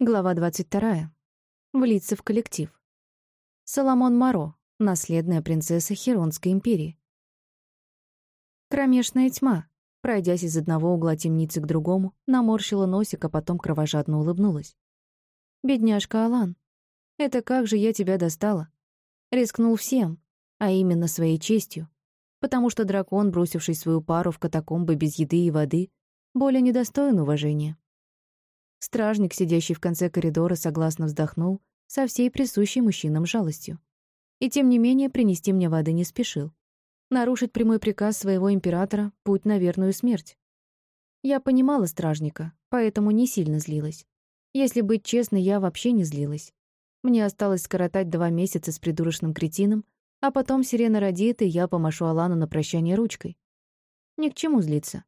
Глава 22. Влиться в коллектив. Соломон Маро, наследная принцесса Херонской империи. Кромешная тьма, пройдясь из одного угла темницы к другому, наморщила носик, а потом кровожадно улыбнулась. «Бедняжка Алан, это как же я тебя достала?» Рискнул всем, а именно своей честью, потому что дракон, бросивший свою пару в катакомбы без еды и воды, более недостоин уважения. Стражник, сидящий в конце коридора, согласно вздохнул, со всей присущей мужчинам жалостью. И тем не менее принести мне воды не спешил. Нарушить прямой приказ своего императора — путь на верную смерть. Я понимала стражника, поэтому не сильно злилась. Если быть честной, я вообще не злилась. Мне осталось скоротать два месяца с придурочным кретином, а потом сирена родит, и я помашу Алану на прощание ручкой. Ни к чему злиться.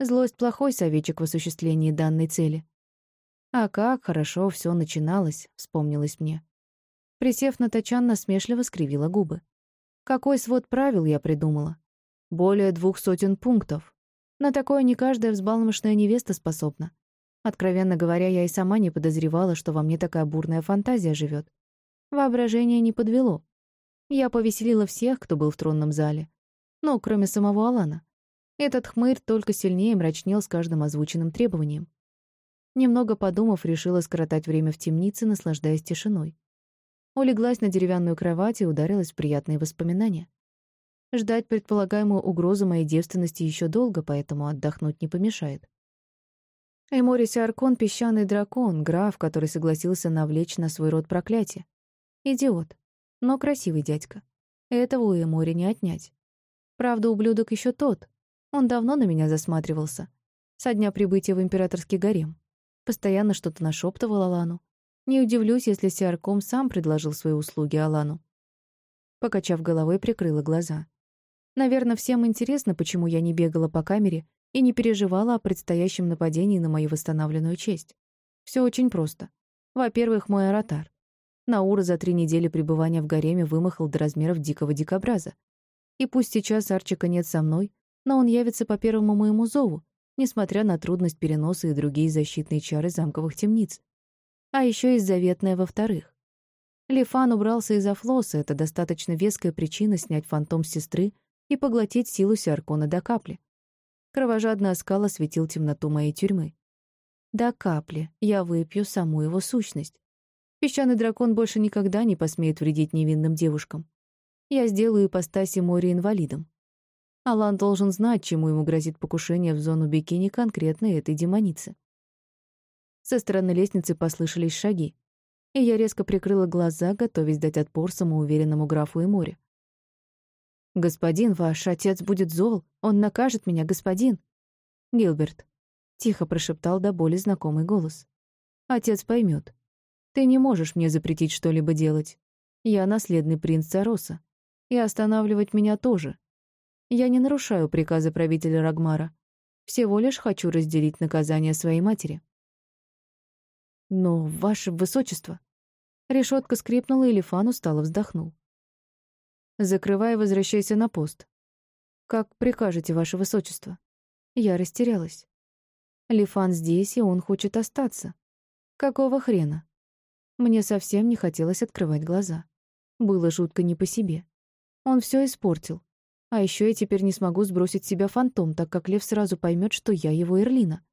Злость — плохой советчик в осуществлении данной цели. А как хорошо все начиналось, вспомнилось мне. Присев на тачан, насмешливо скривила губы. Какой свод правил я придумала? Более двух сотен пунктов. На такое не каждая взбалмошная невеста способна. Откровенно говоря, я и сама не подозревала, что во мне такая бурная фантазия живет. Воображение не подвело. Я повеселила всех, кто был в тронном зале. Ну, кроме самого Алана. Этот хмырь только сильнее мрачнел с каждым озвученным требованием. Немного подумав, решила скоротать время в темнице, наслаждаясь тишиной. Улеглась на деревянную кровать и ударилась в приятные воспоминания. Ждать предполагаемую угрозу моей девственности еще долго, поэтому отдохнуть не помешает. Эморис Аркон — песчаный дракон, граф, который согласился навлечь на свой род проклятие. Идиот. Но красивый дядька. Этого у Эмори не отнять. Правда, ублюдок еще тот. Он давно на меня засматривался. Со дня прибытия в императорский гарем. Постоянно что-то нашептывал Алану. Не удивлюсь, если Сиарком сам предложил свои услуги Алану. Покачав головой, прикрыла глаза. Наверное, всем интересно, почему я не бегала по камере и не переживала о предстоящем нападении на мою восстановленную честь. Все очень просто. Во-первых, мой аратар. Наура за три недели пребывания в гареме вымахал до размеров дикого дикобраза. И пусть сейчас Арчика нет со мной, но он явится по первому моему зову, несмотря на трудность переноса и другие защитные чары замковых темниц. А еще и заветное во-вторых. Лифан убрался из Афлоса, это достаточно веская причина снять фантом сестры и поглотить силу Сиаркона до капли. Кровожадно оскал осветил темноту моей тюрьмы. До капли я выпью саму его сущность. Песчаный дракон больше никогда не посмеет вредить невинным девушкам. Я сделаю ипостаси Мори инвалидом. Алан должен знать, чему ему грозит покушение в зону бикини конкретно этой демоницы. Со стороны лестницы послышались шаги, и я резко прикрыла глаза, готовясь дать отпор самоуверенному графу и море. «Господин, ваш отец будет зол, он накажет меня, господин!» «Гилберт», — тихо прошептал до боли знакомый голос. «Отец поймет. Ты не можешь мне запретить что-либо делать. Я наследный принц Цароса. И останавливать меня тоже, я не нарушаю приказы правителя Рагмара. Всего лишь хочу разделить наказание своей матери. Но, ваше высочество... Решетка скрипнула, и Лифан устало вздохнул. «Закрывай и возвращайся на пост. Как прикажете, ваше высочество?» Я растерялась. Лифан здесь, и он хочет остаться. Какого хрена? Мне совсем не хотелось открывать глаза. Было жутко не по себе. Он все испортил. А еще я теперь не смогу сбросить с себя фантом, так как лев сразу поймет, что я его Эрлина.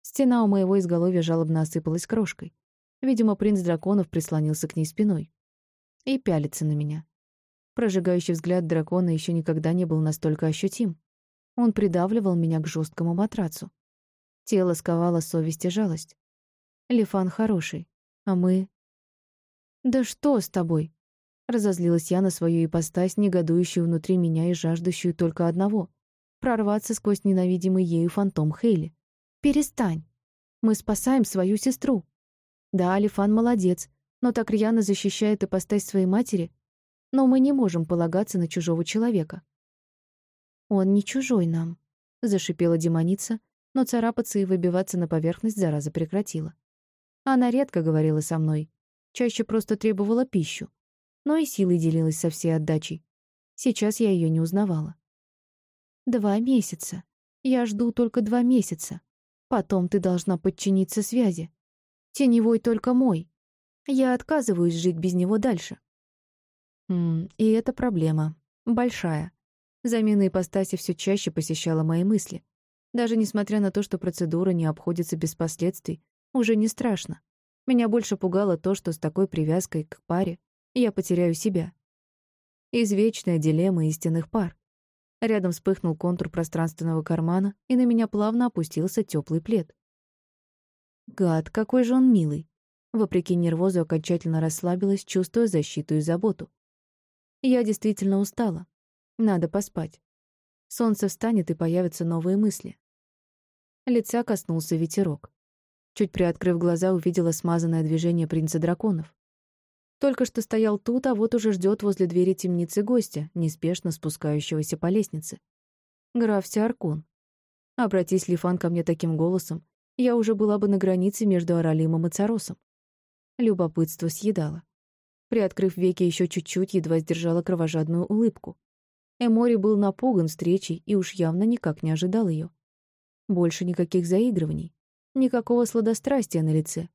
Стена у моего изголовья жалобно осыпалась крошкой. Видимо, принц драконов прислонился к ней спиной. И пялится на меня. Прожигающий взгляд дракона еще никогда не был настолько ощутим. Он придавливал меня к жесткому матрацу. Тело сковало совесть и жалость. Лифан хороший, а мы... «Да что с тобой?» Разозлилась я на свою ипостась, негодующую внутри меня и жаждущую только одного — прорваться сквозь ненавидимый ею фантом Хейли. «Перестань! Мы спасаем свою сестру!» Да, Алифан молодец, но так рьяно защищает ипостась своей матери, но мы не можем полагаться на чужого человека. «Он не чужой нам», — зашипела демоница, но царапаться и выбиваться на поверхность зараза прекратила. Она редко говорила со мной, чаще просто требовала пищу, но и силой делилась со всей отдачей. Сейчас я ее не узнавала. «Два месяца. Я жду только два месяца. Потом ты должна подчиниться связи. Теневой только мой. Я отказываюсь жить без него дальше. М и это проблема. Большая. Замена ипостаси все чаще посещала мои мысли. Даже несмотря на то, что процедура не обходится без последствий, уже не страшно. Меня больше пугало то, что с такой привязкой к паре я потеряю себя. Извечная дилемма истинных пар. Рядом вспыхнул контур пространственного кармана, и на меня плавно опустился теплый плед. Гад, какой же он милый. Вопреки нервозу окончательно расслабилась, чувствуя защиту и заботу. Я действительно устала. Надо поспать. Солнце встанет, и появятся новые мысли. Лица коснулся ветерок. Чуть приоткрыв глаза, увидела смазанное движение принца драконов. Только что стоял тут, а вот уже ждет возле двери темницы гостя, неспешно спускающегося по лестнице. Граф Сиаркун. Обратись Лифан ко мне таким голосом, я уже была бы на границе между Аралимом и Царосом. Любопытство съедало. Приоткрыв веки еще чуть-чуть, едва сдержала кровожадную улыбку. Эмори был напуган встречей и уж явно никак не ожидал ее. Больше никаких заигрываний, никакого сладострастия на лице.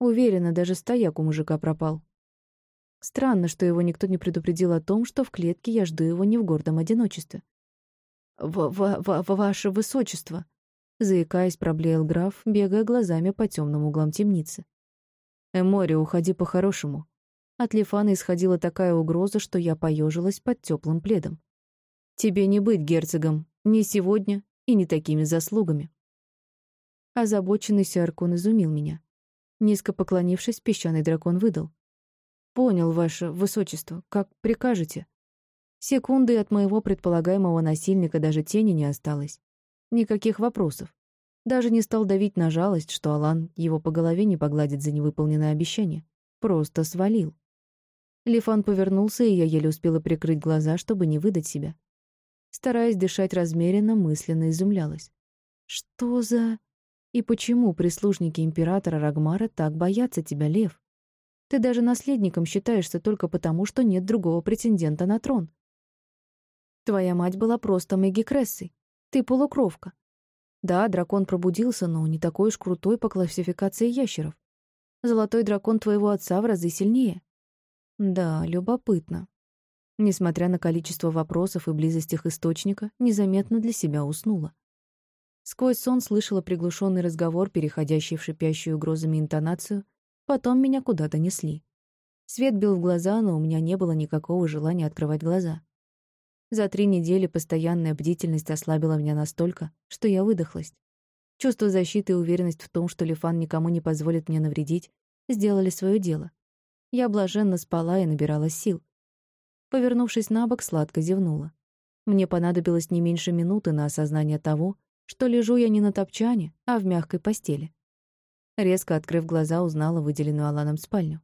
Уверена, даже стояк у мужика пропал. Странно, что его никто не предупредил о том, что в клетке я жду его не в гордом одиночестве. «В -в -в «Ваше высочество», — заикаясь, проблеял граф, бегая глазами по темным углам темницы. «Эмори, уходи по-хорошему». От Лифана исходила такая угроза, что я поежилась под теплым пледом. «Тебе не быть герцогом, ни сегодня, и не такими заслугами. Озабоченный Сиаркон изумил меня. Низко поклонившись, песчаный дракон выдал. «Понял, ваше высочество, как прикажете». Секунды от моего предполагаемого насильника даже тени не осталось. Никаких вопросов. Даже не стал давить на жалость, что Алан его по голове не погладит за невыполненное обещание. Просто свалил. Лифан повернулся, и я еле успела прикрыть глаза, чтобы не выдать себя. Стараясь дышать размеренно, мысленно изумлялась. «Что за...» «И почему прислужники императора Рагмара так боятся тебя, Лев? Ты даже наследником считаешься только потому, что нет другого претендента на трон. Твоя мать была просто Мэгги Крессой. Ты полукровка. Да, дракон пробудился, но не такой уж крутой по классификации ящеров. Золотой дракон твоего отца в разы сильнее. Да, любопытно. Несмотря на количество вопросов и близость их источника, незаметно для себя уснула. Сквозь сон слышала приглушенный разговор, переходящий в шипящую угрозами интонацию, потом меня куда-то несли. Свет бил в глаза, но у меня не было никакого желания открывать глаза. За три недели постоянная бдительность ослабила меня настолько, что я выдохлась. Чувство защиты и уверенность в том, что Лифан никому не позволит мне навредить, сделали свое дело. Я блаженно спала и набирала сил. Повернувшись на бок, сладко зевнула. Мне понадобилось не меньше минуты на осознание того, что лежу я не на топчане, а в мягкой постели. Резко открыв глаза, узнала выделенную Аланом спальню.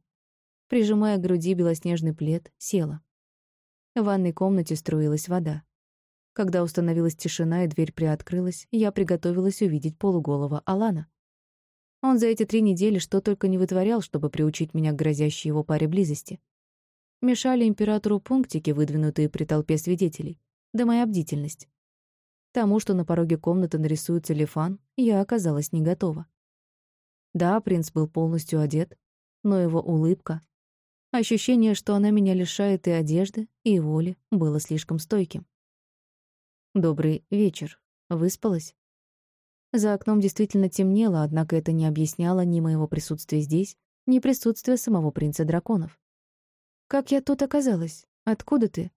Прижимая к груди белоснежный плед, села. В ванной комнате струилась вода. Когда установилась тишина и дверь приоткрылась, я приготовилась увидеть полуголого Алана. Он за эти три недели что только не вытворял, чтобы приучить меня к грозящей его паре близости. Мешали императору пунктики, выдвинутые при толпе свидетелей, да моя бдительность. Тому, что на пороге комнаты нарисуется Лифан, я оказалась не готова. Да, принц был полностью одет, но его улыбка, ощущение, что она меня лишает и одежды, и воли, было слишком стойким. «Добрый вечер. Выспалась?» За окном действительно темнело, однако это не объясняло ни моего присутствия здесь, ни присутствия самого принца драконов. «Как я тут оказалась? Откуда ты?»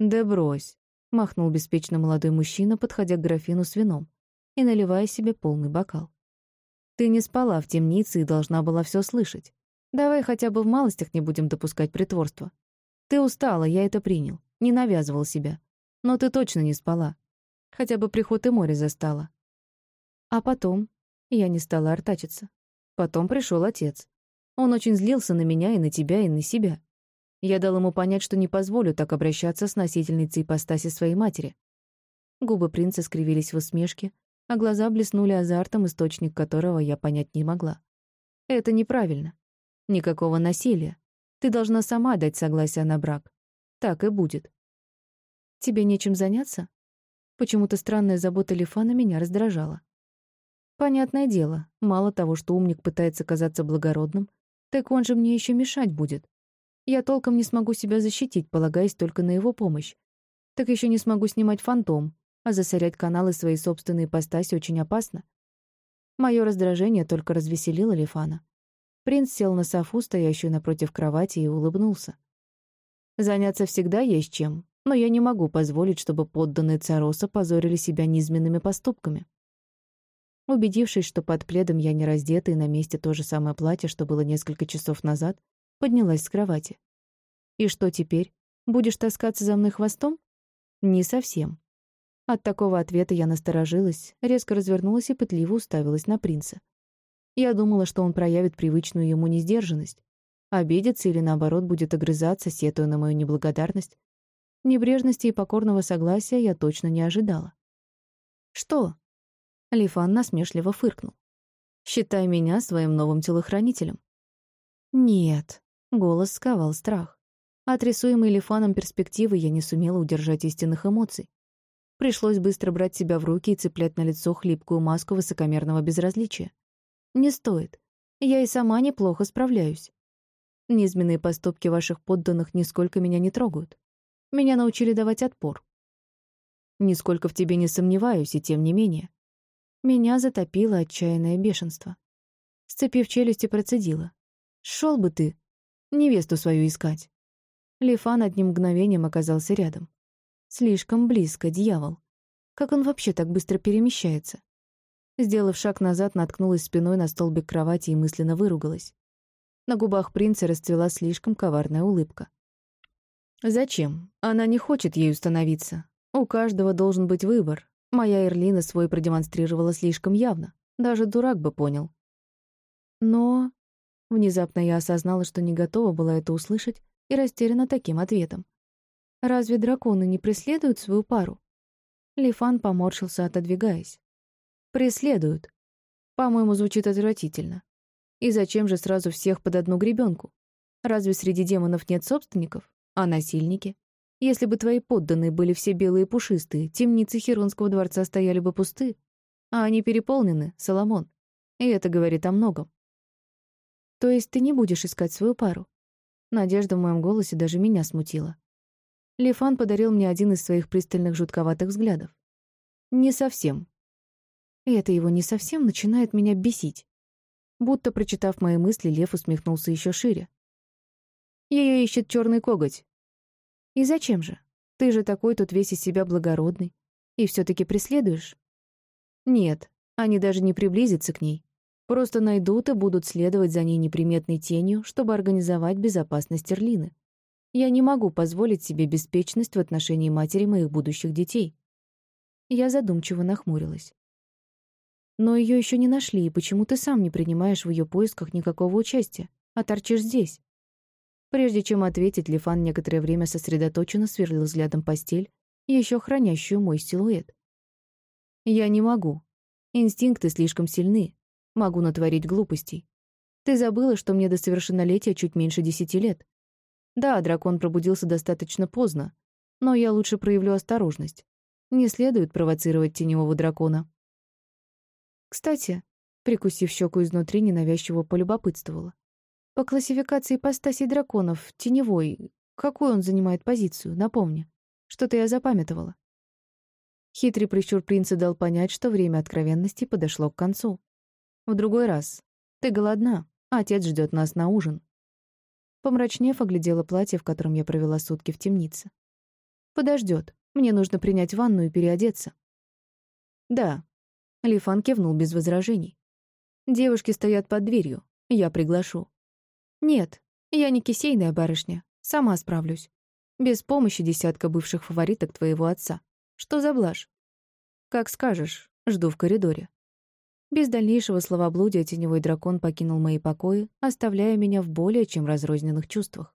«Да брось», — махнул беспечно молодой мужчина, подходя к графину с вином и наливая себе полный бокал. «Ты не спала в темнице и должна была все слышать. Давай хотя бы в малостях не будем допускать притворства. Ты устала, я это принял, не навязывал себя. Но ты точно не спала. Хотя бы приход и море застала. А потом я не стала артачиться. Потом пришел отец. Он очень злился на меня и на тебя, и на себя. Я дал ему понять, что не позволю так обращаться с носительницей ипостаси своей матери. Губы принца скривились в усмешке, а глаза блеснули азартом, источник которого я понять не могла. Это неправильно. Никакого насилия. Ты должна сама дать согласие на брак. Так и будет. Тебе нечем заняться? Почему-то странная забота Лифана меня раздражала. Понятное дело, мало того, что умник пытается казаться благородным, так он же мне еще мешать будет. Я толком не смогу себя защитить, полагаясь только на его помощь. Так еще не смогу снимать фантом, а засорять каналы своей собственной ипостаси очень опасно. Мое раздражение только развеселило Лифана. Принц сел на софу, стоящую напротив кровати, и улыбнулся. Заняться всегда есть чем, но я не могу позволить, чтобы подданные Цароса позорили себя низменными поступками. Убедившись, что под пледом я не раздета и на месте то же самое платье, что было несколько часов назад, поднялась с кровати. «И что теперь? Будешь таскаться за мной хвостом?» «Не совсем». От такого ответа я насторожилась, резко развернулась и пытливо уставилась на принца. Я думала, что он проявит привычную ему несдержанность, обидится или, наоборот, будет огрызаться, сетуя на мою неблагодарность. Небрежности и покорного согласия я точно не ожидала. «Что?» Лифан насмешливо фыркнул. «Считай меня своим новым телохранителем». «Нет», — голос сковал страх. От рисуемой Лифаном перспективы я не сумела удержать истинных эмоций. Пришлось быстро брать себя в руки и цеплять на лицо хлипкую маску высокомерного безразличия. «Не стоит. Я и сама неплохо справляюсь. Низменные поступки ваших подданных нисколько меня не трогают. Меня научили давать отпор. Нисколько в тебе не сомневаюсь, и тем не менее. Меня затопило отчаянное бешенство. Сцепив челюсти, процедила. «Шел бы ты, невесту свою искать». Лифан одним мгновением оказался рядом. Слишком близко, дьявол. Как он вообще так быстро перемещается? Сделав шаг назад, наткнулась спиной на столбик кровати и мысленно выругалась. На губах принца расцвела слишком коварная улыбка. «Зачем? Она не хочет ею становиться. У каждого должен быть выбор, Моя Эрлина свой продемонстрировала слишком явно. Даже дурак бы понял. Но... Внезапно я осознала, что не готова была это услышать, и растеряна таким ответом. «Разве драконы не преследуют свою пару?» Лифан поморщился, отодвигаясь. «Преследуют. По-моему, звучит отвратительно. И зачем же сразу всех под одну гребенку? Разве среди демонов нет собственников? А насильники? Если бы твои подданные были все белые и пушистые, темницы Херонского дворца стояли бы пусты. А они переполнены, Соломон. И это говорит о многом. То есть ты не будешь искать свою пару? Надежда в моем голосе даже меня смутила. Лифан подарил мне один из своих пристальных жутковатых взглядов. Не совсем. И это его не совсем начинает меня бесить. Будто, прочитав мои мысли, Лев усмехнулся еще шире. Ее ищет черный коготь, и зачем же? Ты же такой тут весь из себя благородный. И все таки преследуешь? Нет, они даже не приблизятся к ней. Просто найдут и будут следовать за ней неприметной тенью, чтобы организовать безопасность Эрлины. Я не могу позволить себе беспечность в отношении матери моих будущих детей. Я задумчиво нахмурилась. Но ее еще не нашли, и почему ты сам не принимаешь в ее поисках никакого участия, а торчишь здесь? Прежде чем ответить, Лифан некоторое время сосредоточенно сверлил взглядом постель, еще хранящую мой силуэт. «Я не могу. Инстинкты слишком сильны. Могу натворить глупостей. Ты забыла, что мне до совершеннолетия чуть меньше десяти лет. Да, дракон пробудился достаточно поздно, но я лучше проявлю осторожность. Не следует провоцировать теневого дракона». Кстати, прикусив щеку изнутри, ненавязчиво полюбопытствовала. По классификации ипостасей драконов, теневой, какую он занимает позицию, напомни. Что-то я запамятовала. Хитрый прищур принца дал понять, что время откровенности подошло к концу. В другой раз. Ты голодна, а отец ждет нас на ужин. Помрачнев, оглядела платье, в котором я провела сутки в темнице. Подождет. Мне нужно принять ванну и переодеться. Да. Лифан кивнул без возражений. Девушки стоят под дверью. Я приглашу. «Нет, я не кисейная барышня. Сама справлюсь. Без помощи десятка бывших фавориток твоего отца. Что за блажь?» «Как скажешь. Жду в коридоре». Без дальнейшего словоблудия теневой дракон покинул мои покои, оставляя меня в более чем разрозненных чувствах.